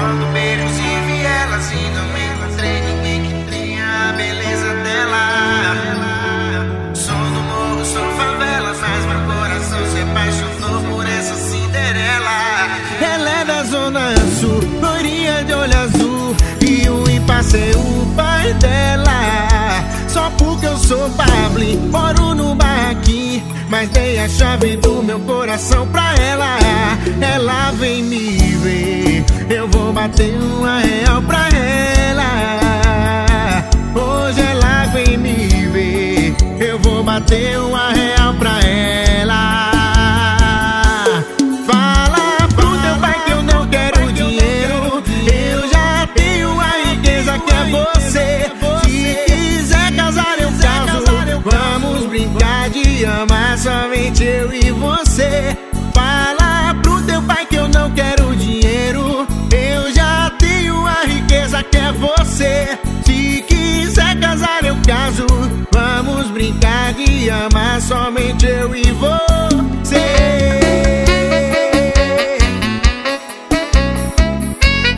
Rondo becos e vielas e não encontrei ninguém que tenha a beleza dela. Sou do morro, sou favela, mas meu coração se apaixonou por essa Cinderela. Ela é da zona sul, Porque eu sou Pablo, moro no barraquinho Mas dei a chave do meu coração pra ela. Ela vem me ver Eu vou bater uma real pra ela. Hoje ela vem me ver Eu vou bater uma real eu e você. Fala pro teu pai que eu não quero dinheiro. Eu já tenho a riqueza que é você. Se quiser casar, eu caso. Vamos brincar de amar somente eu e você.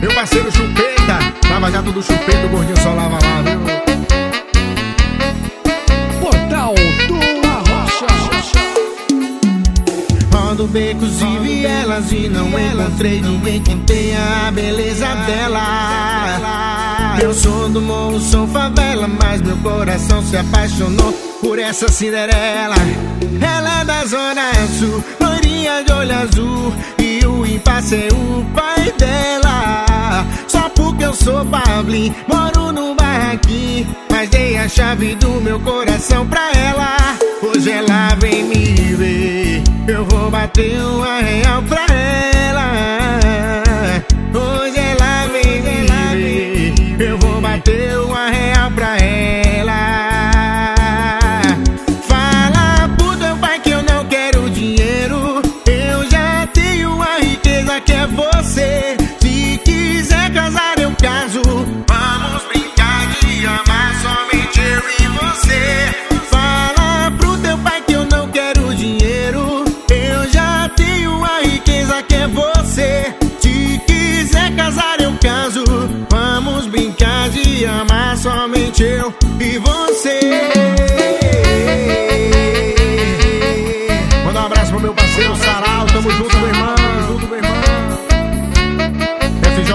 Meu parceiro Chupeta, lava jato do Chupeta, o gordinho só lava lá, viu? Rodando becos e vielas e não encontrei ninguém que tenha a beleza dela. Eu sou do morro, sou favela, mas meu coração se apaixonou por essa Cinderela. Ela é da zona sul, loirinha de olho azul e o impasse é o pai dela. Só porque eu sou Pablo, moro no barraquinho, mas dei a chave do meu coração pra ela. Hoje ela vem me ver. Eu vou bater uma real pra ela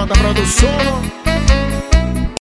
da produção.